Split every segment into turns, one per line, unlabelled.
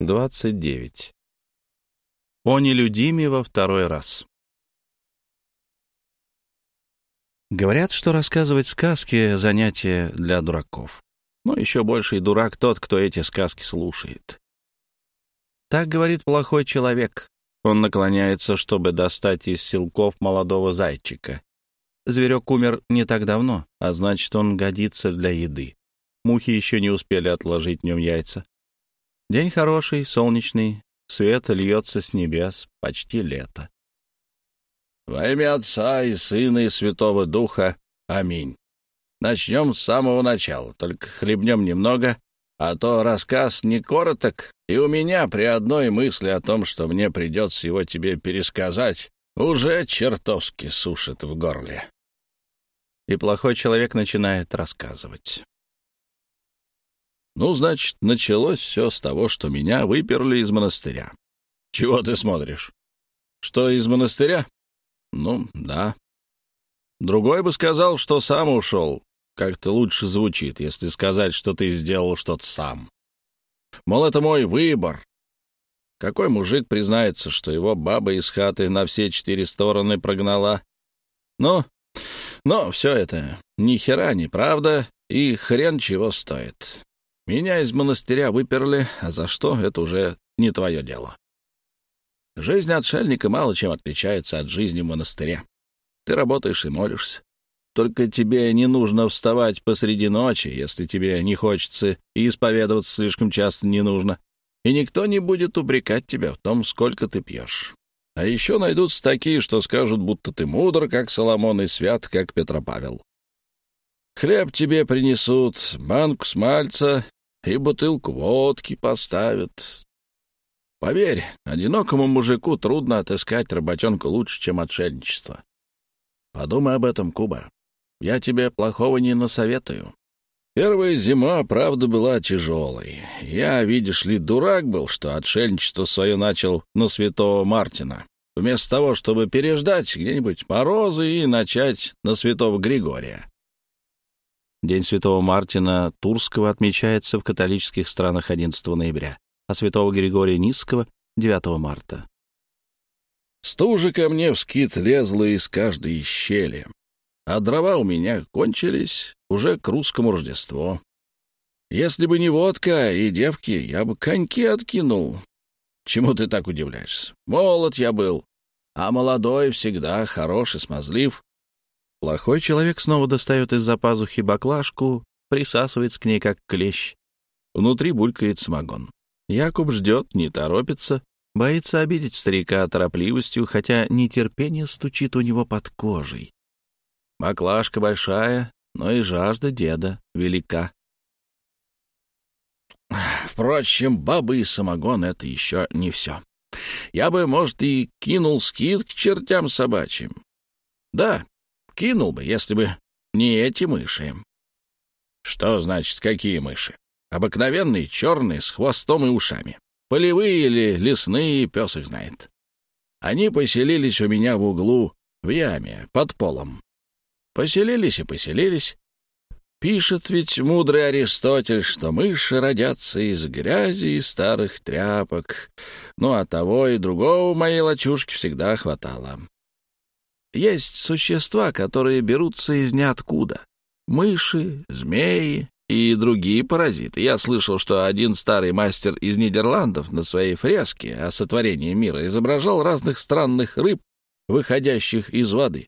29. О нелюдиме во второй раз. Говорят, что рассказывать сказки — занятие для дураков. Но еще больший дурак тот, кто эти сказки слушает. Так говорит плохой человек. Он наклоняется, чтобы достать из силков молодого зайчика. Зверек умер не так давно, а значит, он годится для еды. Мухи еще не успели отложить в нем яйца. День хороший, солнечный, свет льется с небес, почти лето.
Во имя Отца и Сына и Святого Духа. Аминь. Начнем с самого начала, только хлебнем немного, а то рассказ не короток, и у меня при одной мысли о том, что мне придется его тебе пересказать, уже чертовски сушит в горле.
И плохой человек начинает рассказывать.
Ну, значит, началось все с того, что меня выперли из монастыря. Чего ты смотришь? Что, из монастыря? Ну, да. Другой бы сказал, что сам ушел. Как-то лучше звучит, если сказать, что ты сделал что-то сам. Мол, это мой выбор. Какой мужик признается, что его баба из хаты на все четыре стороны прогнала? Ну, но все это ни хера не правда и хрен чего стоит. Меня из монастыря выперли, а за что — это уже не твое дело. Жизнь отшельника мало чем отличается от жизни в монастыре. Ты работаешь и молишься. Только тебе не нужно вставать посреди ночи, если тебе не хочется, и исповедоваться слишком часто не нужно. И никто не будет упрекать тебя в том, сколько ты пьешь. А еще найдутся такие, что скажут, будто ты мудр, как Соломон, и свят, как Петропавел. Хлеб тебе принесут, банку смальца и бутылку водки поставят. Поверь, одинокому мужику трудно отыскать работенку лучше, чем отшельничество. Подумай об этом, Куба. Я тебе плохого не насоветую. Первая зима, правда, была тяжелой. Я, видишь ли, дурак был, что отшельничество свое начал на святого Мартина. Вместо того, чтобы переждать где-нибудь морозы и начать на святого Григория.
День Святого Мартина Турского отмечается в католических странах 11 ноября, а Святого Григория Низского — 9 марта.
Стужа ко мне в скит лезла из каждой щели, а дрова у меня кончились уже к русскому Рождеству. Если бы не водка и девки, я бы коньки откинул. Чему ты так удивляешься? Молод я был, а молодой всегда хорош и смазлив.
Плохой человек снова достает из-за пазухи баклажку, присасывается к ней, как клещ. Внутри булькает самогон. Якуб ждет, не торопится, боится обидеть старика торопливостью, хотя нетерпение стучит у него под кожей. Баклажка большая, но и жажда деда велика.
Впрочем, бабы и самогон — это еще не все. Я бы, может, и кинул скид к чертям собачьим. Да, Кинул бы, если бы не эти мыши. Что значит, какие мыши? Обыкновенные, черные, с хвостом и ушами. Полевые или лесные, пес их знает. Они поселились у меня в углу, в яме, под полом. Поселились и поселились. Пишет ведь мудрый Аристотель, что мыши родятся из грязи и старых тряпок. Ну, а того и другого моей лачушке всегда хватало. Есть существа, которые берутся из ниоткуда. Мыши, змеи и другие паразиты. Я слышал, что один старый мастер из Нидерландов на своей фреске о сотворении мира изображал разных странных рыб, выходящих из воды.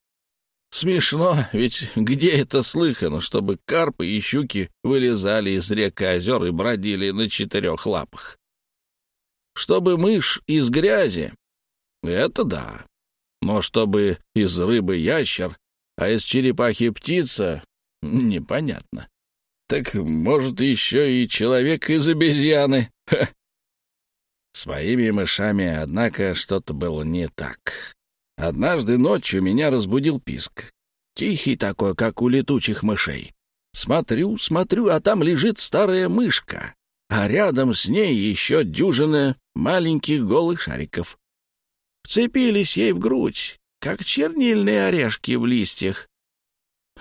Смешно, ведь где это слыхано, чтобы карпы и щуки вылезали из рек и озер и бродили на четырех лапах? Чтобы мышь из грязи — это да. Но чтобы из рыбы ящер, а из черепахи птица — непонятно. Так, может, еще и человек из обезьяны? Ха! С мышами, однако, что-то было не так. Однажды ночью меня разбудил писк. Тихий такой, как у летучих мышей. Смотрю, смотрю, а там лежит старая мышка, а рядом с ней еще дюжина маленьких голых шариков вцепились ей в грудь, как чернильные орешки в листьях.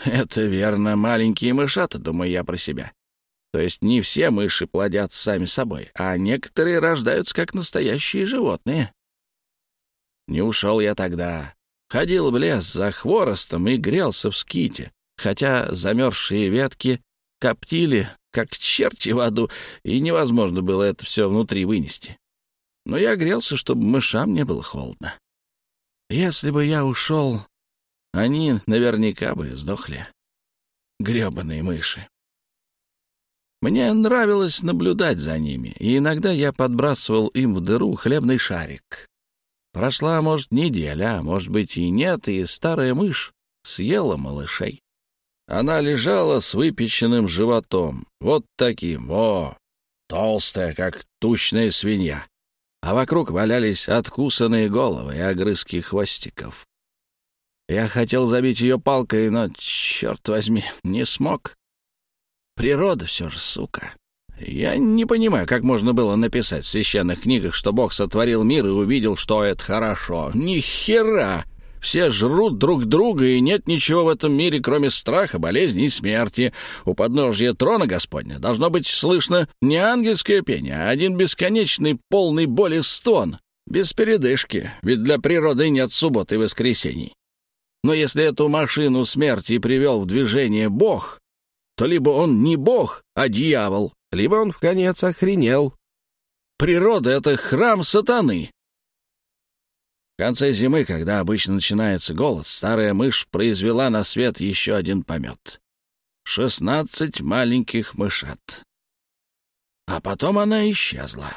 Это верно, маленькие мышата, думаю я про себя. То есть не все мыши плодятся сами собой, а некоторые рождаются как настоящие животные. Не ушел я тогда. Ходил в лес за хворостом и грелся в ските, хотя замерзшие ветки коптили, как черти в аду, и невозможно было это все внутри вынести. Но я грелся, чтобы мышам не было холодно. Если бы я ушел, они наверняка бы сдохли. Гребаные мыши. Мне нравилось наблюдать за ними, и иногда я подбрасывал им в дыру хлебный шарик. Прошла, может, неделя, а может быть и нет, и старая мышь съела малышей. Она лежала с выпеченным животом, вот таким, о, толстая, как тучная свинья, а вокруг валялись откусанные головы и огрызки хвостиков. Я хотел забить ее палкой, но, черт возьми, не смог. Природа все же, сука. Я не понимаю, как можно было написать в священных книгах, что Бог сотворил мир и увидел, что это хорошо. Ни хера! Все жрут друг друга, и нет ничего в этом мире, кроме страха, болезни и смерти. У подножья трона Господня должно быть слышно не ангельское пение, а один бесконечный, полный боли стон. Без передышки, ведь для природы нет субботы и воскресений. Но если эту машину смерти привел в движение Бог, то либо он не бог, а дьявол, либо он в конец охренел. Природа — это храм сатаны. В конце зимы, когда обычно начинается голод, старая мышь произвела на свет еще один помет. Шестнадцать маленьких мышат. А потом она исчезла.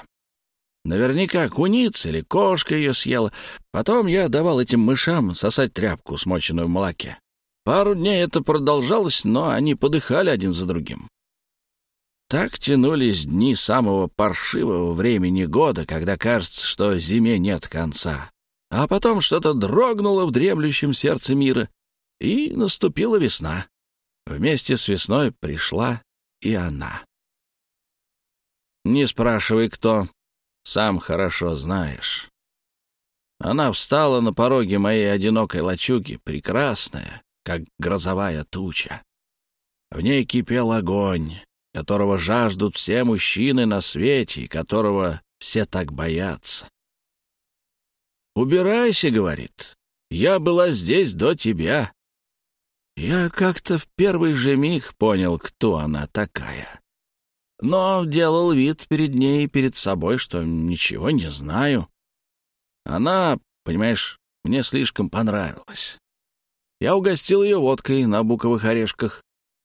Наверняка куница или кошка ее съела. Потом я давал этим мышам сосать тряпку, смоченную в молоке. Пару дней это продолжалось, но они подыхали один за другим. Так тянулись дни самого паршивого времени года, когда кажется, что зиме нет конца. А потом что-то дрогнуло в дремлющем сердце мира, и наступила весна. Вместе с весной пришла и она. Не спрашивай, кто, сам хорошо знаешь. Она встала на пороге моей одинокой лачуги, прекрасная, как грозовая туча. В ней кипел огонь, которого жаждут все мужчины на свете и которого все так боятся. «Убирайся», — говорит, — «я была здесь до тебя». Я как-то в первый же миг понял, кто она такая. Но делал вид перед ней и перед собой, что ничего не знаю. Она, понимаешь, мне слишком понравилась. Я угостил ее водкой на буковых орешках,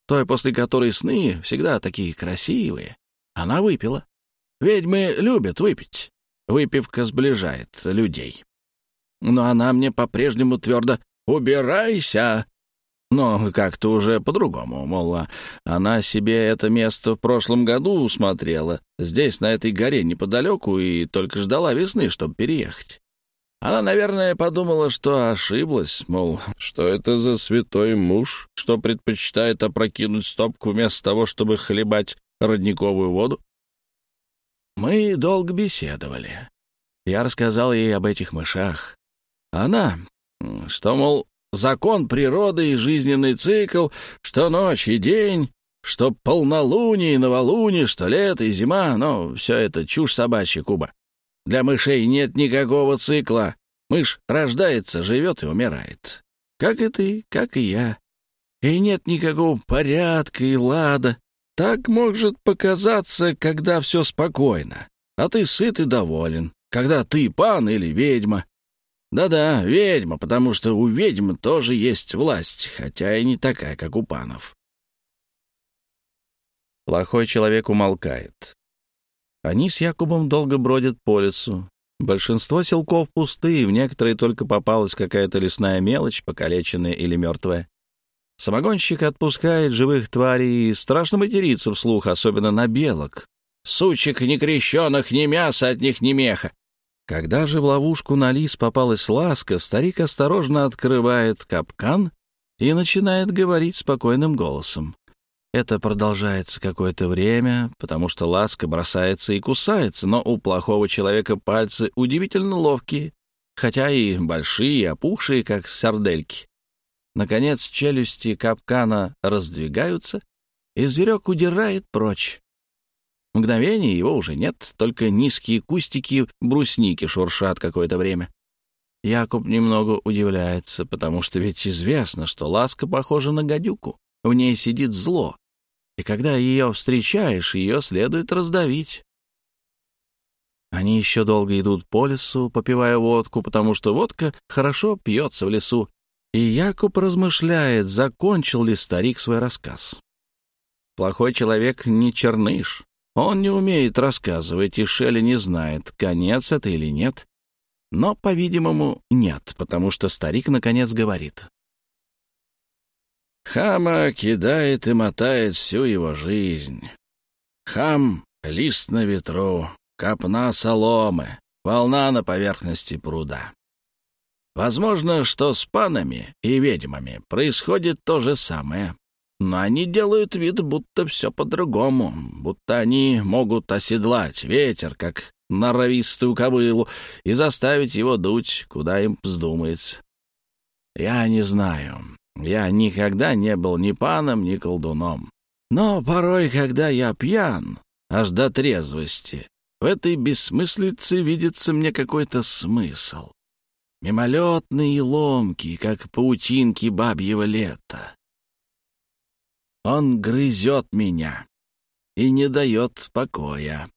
той, после которой сны всегда такие красивые. Она выпила. Ведьмы любят выпить. Выпивка сближает людей. Но она мне по-прежнему твердо «Убирайся!» Но как-то уже по-другому, мол, она себе это место в прошлом году усмотрела, здесь, на этой горе неподалеку, и только ждала весны, чтобы переехать. Она, наверное, подумала, что ошиблась, мол, что это за святой муж, что предпочитает опрокинуть стопку вместо того, чтобы хлебать родниковую воду. Мы долго беседовали. Я рассказал ей об этих мышах. Она, что, мол, закон природы и жизненный цикл, что ночь и день, что полнолуние и новолуние, что лето и зима, но все это чушь собачья, Куба. Для мышей нет никакого цикла. Мышь рождается, живет и умирает. Как и ты, как и я. И нет никакого порядка и лада. Так может показаться, когда все спокойно, а ты сыт и доволен, когда ты пан или ведьма. Да-да, ведьма, потому что у ведьм тоже есть власть, хотя и не такая, как у панов.
Плохой человек умолкает. Они с Якубом долго бродят по лесу. Большинство селков пустые, в некоторые только попалась какая-то лесная мелочь, покалеченная или мертвая. Самогонщик отпускает живых тварей и страшно матерится вслух, особенно на белок.
«Сучек некрещенных, ни мяса от них, ни меха!»
Когда же в ловушку на лис попалась ласка, старик осторожно открывает капкан и начинает говорить спокойным голосом. Это продолжается какое-то время, потому что ласка бросается и кусается, но у плохого человека пальцы удивительно ловкие, хотя и большие, опухшие, как сардельки. Наконец челюсти капкана раздвигаются, и зверек удирает прочь. Мгновение его уже нет, только низкие кустики брусники шуршат какое-то время. Якуб немного удивляется, потому что ведь известно, что ласка похожа на гадюку, в ней сидит зло, и когда ее встречаешь, ее следует раздавить. Они еще долго идут по лесу, попивая водку, потому что водка хорошо пьется в лесу, и Якуб размышляет, закончил ли старик свой рассказ. Плохой человек не черныш, он не умеет рассказывать, и Шелли не знает, конец это или нет. Но, по-видимому, нет, потому что старик наконец говорит.
Хама кидает и мотает всю его жизнь. Хам — лист на ветру, копна соломы, волна на поверхности пруда. Возможно, что с панами и ведьмами происходит то же самое. Но они делают вид, будто все по-другому, будто они могут оседлать ветер, как норовистую кобылу, и заставить его дуть, куда им вздумается. Я не знаю. Я никогда не был ни паном, ни колдуном. Но порой, когда я пьян, аж до трезвости, в этой бессмыслице видится мне какой-то смысл. Мимолетный и как паутинки бабьего лета. Он грызет меня и не дает покоя.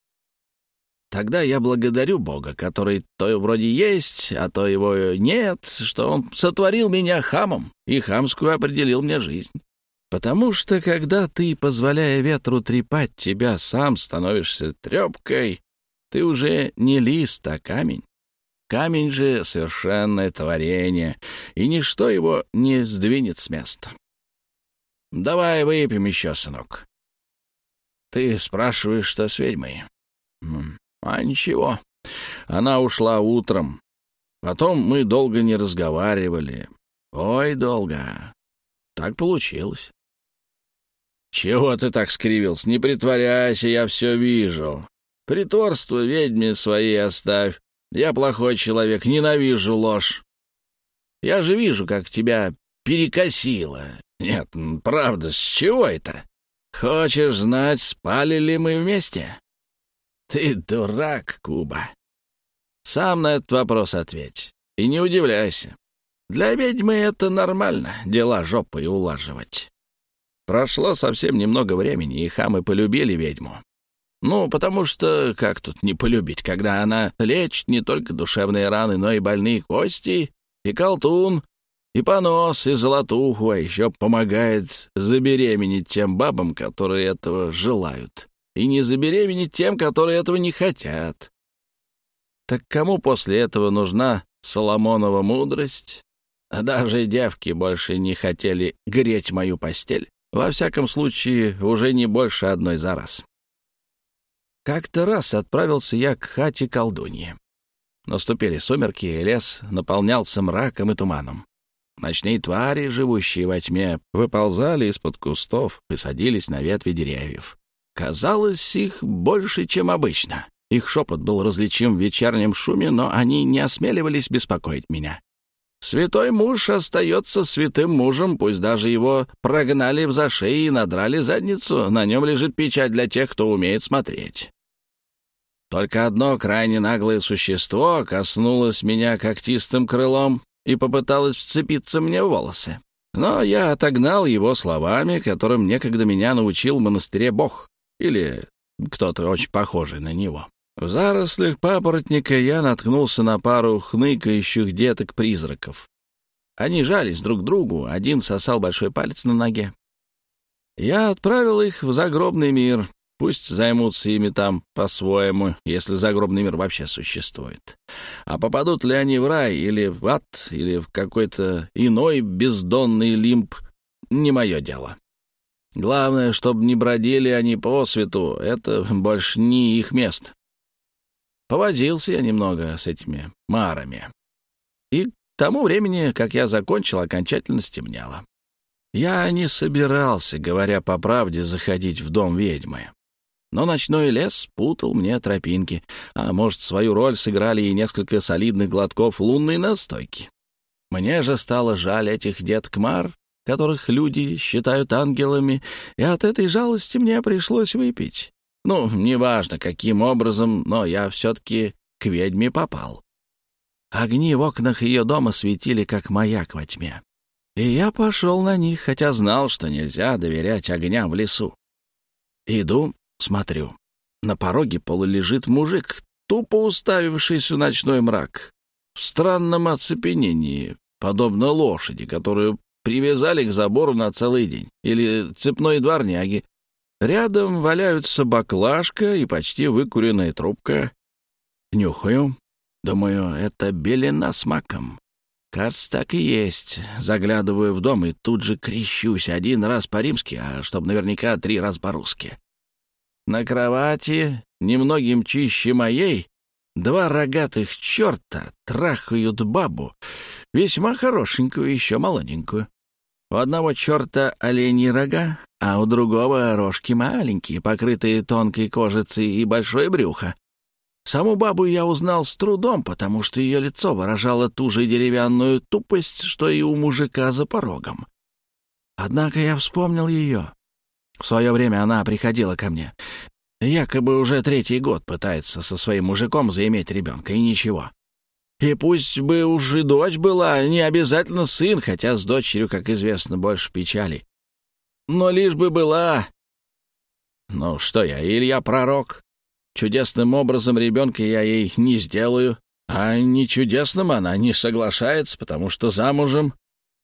Тогда я благодарю Бога, который то вроде есть, а то его нет, что он сотворил меня хамом и хамскую определил мне жизнь. Потому что, когда ты, позволяя ветру трепать тебя, сам становишься трепкой, ты уже не лист, а камень. Камень же — совершенное творение, и ничто его не сдвинет с места. Давай выпьем еще, сынок. Ты спрашиваешь, что с ведьмой? А ничего. Она ушла утром. Потом мы долго не разговаривали. Ой, долго. Так получилось. Чего ты так скривился? Не притворяйся, я все вижу. Притворство ведьме своей оставь. Я плохой человек, ненавижу ложь. Я же вижу, как тебя перекосило. Нет, правда, с чего это? Хочешь знать, спали ли мы вместе? Ты дурак, Куба. Сам на этот вопрос ответь. И не удивляйся. Для ведьмы это нормально, дела жопой улаживать. Прошло совсем немного времени, и хамы полюбили ведьму. Ну, потому что, как тут не полюбить, когда она лечит не только душевные раны, но и больные кости, и колтун, и понос, и золотуху, а еще помогает забеременеть тем бабам, которые этого желают, и не забеременеть тем, которые этого не хотят. Так кому после этого нужна Соломонова мудрость? А даже девки больше не хотели греть мою постель. Во всяком случае, уже не больше одной за раз. Как-то раз отправился я к хате колдуньи. Наступили сумерки, и лес наполнялся мраком и туманом. Ночные твари, живущие во тьме, выползали из-под кустов и садились на ветви деревьев. Казалось, их больше, чем обычно. Их шепот был различим в вечернем шуме, но они не осмеливались беспокоить меня. Святой муж остается святым мужем, пусть даже его прогнали в зашей и надрали задницу, на нем лежит печать для тех, кто умеет смотреть. Только одно крайне наглое существо коснулось меня когтистым крылом и попыталось вцепиться мне в волосы. Но я отогнал его словами, которым некогда меня научил в монастыре Бог, или кто-то очень похожий на него. В зарослях папоротника я наткнулся на пару хныкающих деток-призраков. Они жались друг другу, один сосал большой палец на ноге. Я отправил их в загробный мир, Пусть займутся ими там по-своему, если загробный мир вообще существует. А попадут ли они в рай или в ад, или в какой-то иной бездонный лимб, не мое дело. Главное, чтобы не бродили они по свету, это больше не их место. Повозился я немного с этими марами. И к тому времени, как я закончил, окончательно стемнело. Я не собирался, говоря по правде, заходить в дом ведьмы. Но ночной лес путал мне тропинки, а может, свою роль сыграли и несколько солидных глотков лунной настойки. Мне же стало жаль этих дед Кмар, которых люди считают ангелами, и от этой жалости мне пришлось выпить. Ну, неважно, каким образом, но я все-таки к ведьме попал. Огни в окнах ее дома светили, как маяк во тьме. И я пошел на них, хотя знал, что нельзя доверять огням в лесу. Иду, смотрю. На пороге полулежит мужик, тупо уставившийся в ночной мрак, в странном оцепенении, подобно лошади, которую привязали к забору на целый день, или цепной дворняги. Рядом валяются баклажка и почти выкуренная трубка. Нюхаю. Думаю, это белена с маком. Кажется, так и есть. Заглядываю в дом и тут же крещусь один раз по-римски, а чтоб наверняка три раза по-русски. На кровати, немногим чище моей, два рогатых черта трахают бабу, весьма хорошенькую, еще молоденькую. У одного черта оленьи рога, а у другого рожки маленькие, покрытые тонкой кожицей и большое брюхо. Саму бабу я узнал с трудом, потому что ее лицо выражало ту же деревянную тупость, что и у мужика за порогом. Однако я вспомнил ее. В свое время она приходила ко мне. Якобы уже третий год пытается со своим мужиком заиметь ребенка, и ничего. И пусть бы уж и дочь была, не обязательно сын, хотя с дочерью, как известно, больше печали. Но лишь бы была... Ну что я, Илья Пророк? Чудесным образом ребенка я ей не сделаю, а не чудесным она не соглашается, потому что замужем,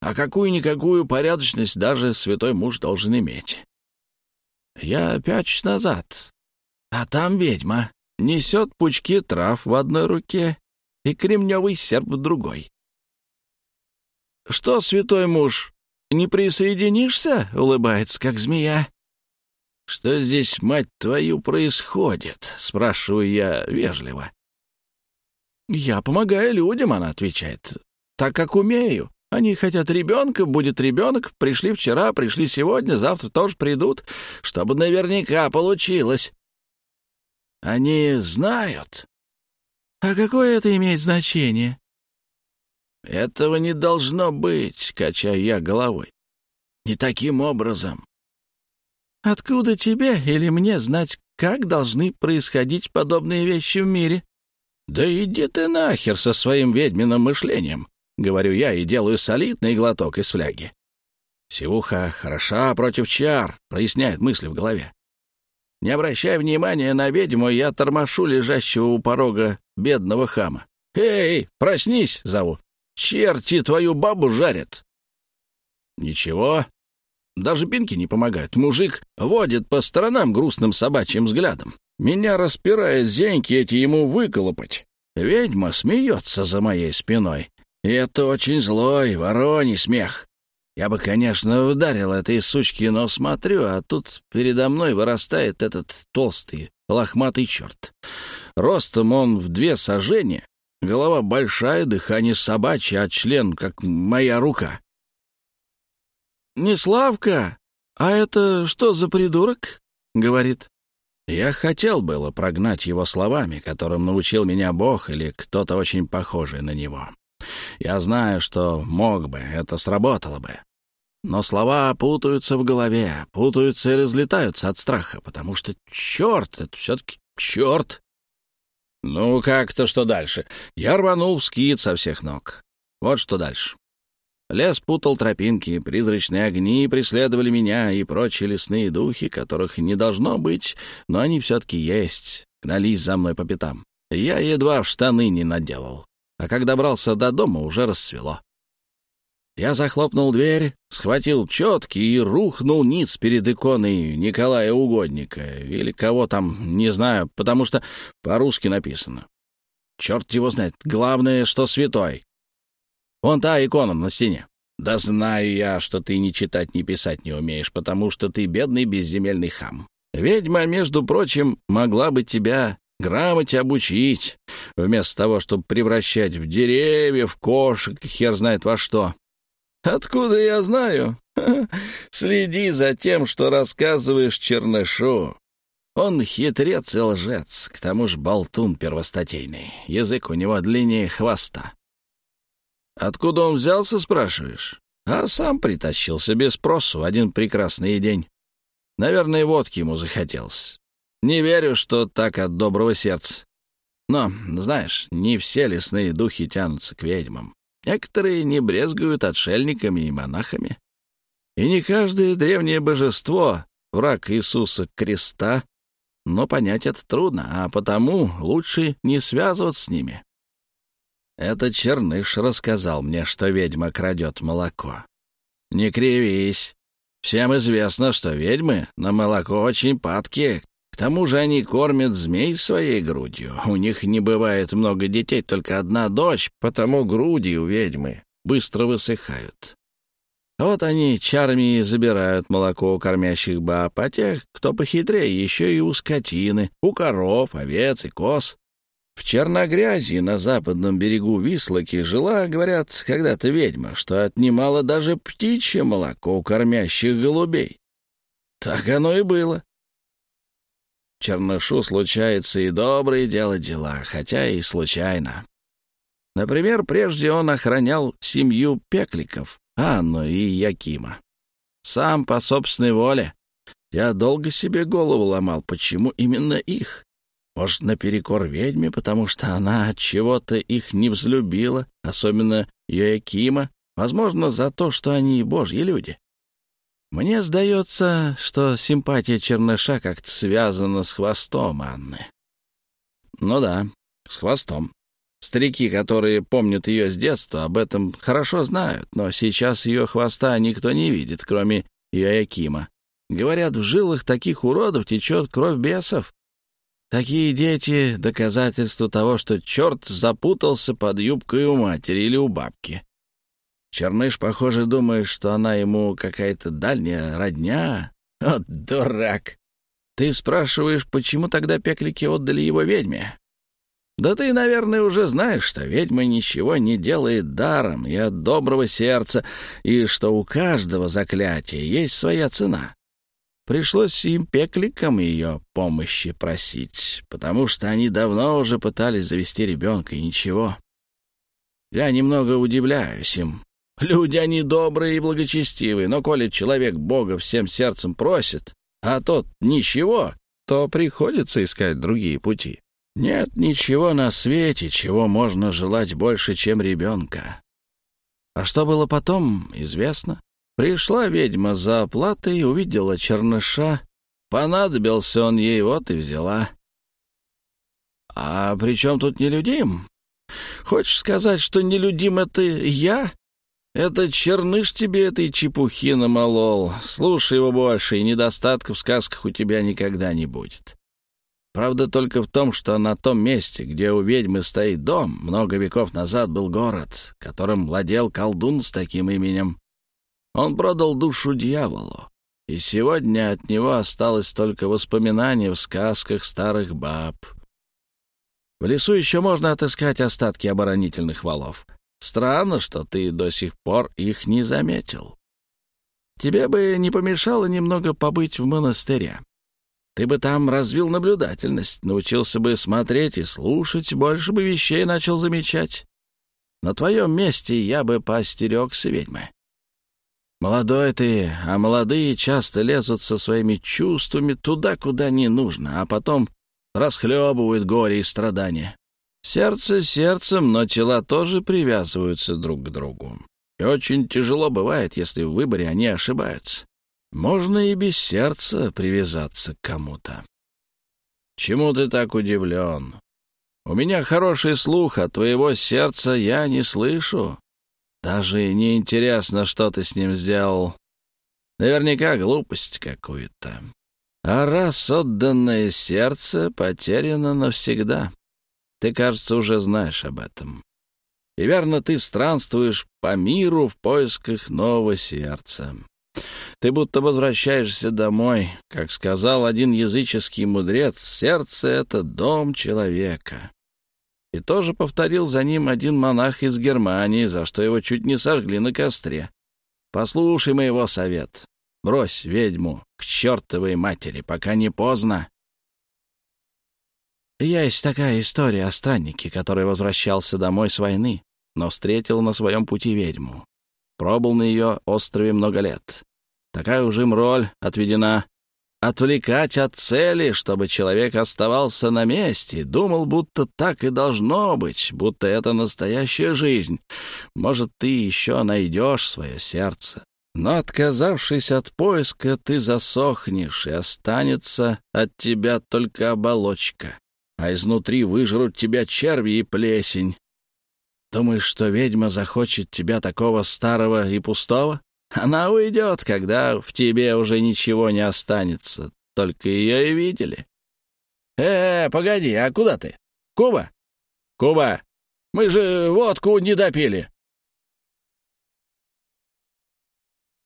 а какую-никакую порядочность даже святой муж должен иметь. Я пячусь назад, а там ведьма несет пучки трав в одной руке и кремневый серп в другой. «Что, святой муж, не присоединишься?» — улыбается, как змея. «Что здесь, мать твою, происходит?» — спрашиваю я вежливо. «Я помогаю людям», — она отвечает, — «так как умею. Они хотят ребенка, будет ребенок, пришли вчера, пришли сегодня, завтра тоже придут, чтобы наверняка получилось». «Они знают, а какое это имеет значение? Этого не должно быть, качаю я головой. Не таким образом. Откуда тебе или мне знать, как должны происходить подобные вещи в мире? Да иди ты нахер со своим ведьминым мышлением, говорю я и делаю солидный глоток из фляги. Сивуха хороша против чар, проясняет мысли в голове. Не обращая внимания на ведьму, я тормошу лежащего у порога бедного хама. «Эй, проснись!» — зову. «Черти твою бабу жарят!» Ничего, даже пинки не помогают. Мужик водит по сторонам грустным собачьим взглядом. Меня распирает зеньки эти ему выколопать. Ведьма смеется за моей спиной. Это очень злой, вороний смех. Я бы, конечно, ударил этой сучки, но смотрю, а тут передо мной вырастает этот толстый, лохматый черт. Ростом он в две сажения, голова большая, дыхание собачье, а член, как моя рука. «Не Славка, а это что за придурок?» — говорит. Я хотел было прогнать его словами, которым научил меня Бог или кто-то очень похожий на него. Я знаю, что мог бы, это сработало бы. Но слова путаются в голове, путаются и разлетаются от страха, потому что черт, это все-таки черт. Ну, как-то что дальше? Я рванул в скит со всех ног. Вот что дальше. Лес путал тропинки, призрачные огни преследовали меня и прочие лесные духи, которых не должно быть, но они все-таки есть, гнались за мной по пятам. Я едва в штаны не наделал, а когда добрался до дома, уже расцвело. Я захлопнул дверь, схватил четки и рухнул ниц перед иконой Николая Угодника или кого там, не знаю, потому что по-русски написано. Черт его знает, главное, что святой. Вон та икона на стене. Да знаю я, что ты ни читать, ни писать не умеешь, потому что ты бедный безземельный хам. Ведьма, между прочим, могла бы тебя грамоте обучить, вместо того, чтобы превращать в деревья, в кошек, хер знает во что. Откуда я знаю? Следи за тем, что рассказываешь Чернышу. Он хитрец и лжец, к тому же болтун первостатейный. Язык у него длиннее хвоста. Откуда он взялся, спрашиваешь? а сам притащился без спросу один прекрасный день. Наверное, водки ему захотелось. Не верю, что так от доброго сердца. Но, знаешь, не все лесные духи тянутся к ведьмам. Некоторые не брезгуют отшельниками и монахами. И не каждое древнее божество — враг Иисуса Креста, но понять это трудно, а потому лучше не связываться с ними. Это Черныш рассказал мне, что ведьма крадет молоко. Не кривись. Всем известно, что ведьмы на молоко очень падки. Тому же они кормят змей своей грудью. У них не бывает много детей, только одна дочь, потому груди у ведьмы быстро высыхают. Вот они чарами забирают молоко у кормящих баб, а тех, кто похитрее, еще и у скотины, у коров, овец и коз. В Черногрязи на западном берегу Вислоки жила, говорят, когда-то ведьма, что отнимала даже птичье молоко у кормящих голубей. Так оно и было. Чернышу случается и добрые делать дела, хотя и случайно. Например, прежде он охранял семью пекликов, Анну и Якима. Сам по собственной воле. Я долго себе голову ломал, почему именно их. Может, наперекор ведьме, потому что она от чего-то их не взлюбила, особенно Йоакима, возможно, за то, что они божьи люди. Мне сдается, что симпатия черныша как-то связана с хвостом Анны. Ну да, с хвостом. Старики, которые помнят ее с детства, об этом хорошо знают, но сейчас ее хвоста никто не видит, кроме Йоакима. Говорят, в жилах таких уродов течет кровь бесов. Такие дети — доказательство того, что черт запутался под юбкой у матери или у бабки. Черныш, похоже, думает, что она ему какая-то дальняя родня. О, дурак! Ты спрашиваешь, почему тогда пеклики отдали его ведьме? Да ты, наверное, уже знаешь, что ведьма ничего не делает даром и от доброго сердца, и что у каждого заклятия есть своя цена. Пришлось им пекликам ее помощи просить, потому что они давно уже пытались завести ребенка, и ничего. Я немного удивляюсь им. Люди они добрые и благочестивые, но коли человек Бога всем сердцем просит, а тот ничего, то приходится искать другие пути. Нет ничего на свете, чего можно желать больше, чем ребенка. А что было потом, известно. Пришла ведьма за оплатой, увидела черныша. Понадобился он ей, вот и взяла. А при чем тут нелюдим? Хочешь сказать, что нелюдим — это я? Это черныш тебе этой чепухи намолол. Слушай его больше, и недостатков в сказках у тебя никогда не будет. Правда только в том, что на том месте, где у ведьмы стоит дом, много веков назад был город, которым владел колдун с таким именем. Он продал душу дьяволу, и сегодня от него осталось только воспоминание в сказках старых баб. В лесу еще можно отыскать остатки оборонительных валов. Странно, что ты до сих пор их не заметил. Тебе бы не помешало немного побыть в монастыре. Ты бы там развил наблюдательность, научился бы смотреть и слушать, больше бы вещей начал замечать. На твоем месте я бы поостерегся ведьмы. Молодой ты, а молодые часто лезут со своими чувствами туда, куда не нужно, а потом расхлебывают горе и страдания. Сердце сердцем, но тела тоже привязываются друг к другу. И очень тяжело бывает, если в выборе они ошибаются. Можно и без сердца привязаться к кому-то. Чему ты так удивлен? У меня хороший слух, а твоего сердца я не слышу. Даже не интересно, что ты с ним сделал. Наверняка глупость какую-то. А раз отданное сердце потеряно навсегда, ты, кажется, уже знаешь об этом. И верно, ты странствуешь по миру в поисках нового сердца. Ты будто возвращаешься домой. Как сказал один языческий мудрец, сердце — это дом человека. И тоже повторил за ним один монах из Германии, за что его чуть не сожгли на костре. Послушай моего совет. Брось ведьму к чертовой матери, пока не поздно. Есть такая история о страннике, который возвращался домой с войны, но встретил на своем пути ведьму.
пробыл на ее острове много лет. Такая уже им роль отведена отвлекать от цели, чтобы человек оставался на месте, думал, будто так и должно быть, будто это настоящая жизнь. Может, ты еще найдешь свое сердце. Но, отказавшись от поиска, ты засохнешь, и останется от тебя только оболочка, а изнутри выжрут тебя черви и плесень. Думаешь, что ведьма захочет тебя такого старого и пустого? Она уйдет, когда в тебе уже ничего не останется. Только ее и видели.
Э, погоди, а куда ты? Куба? Куба, мы же водку не допили.